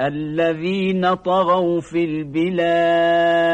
الذين طغوا في البلاد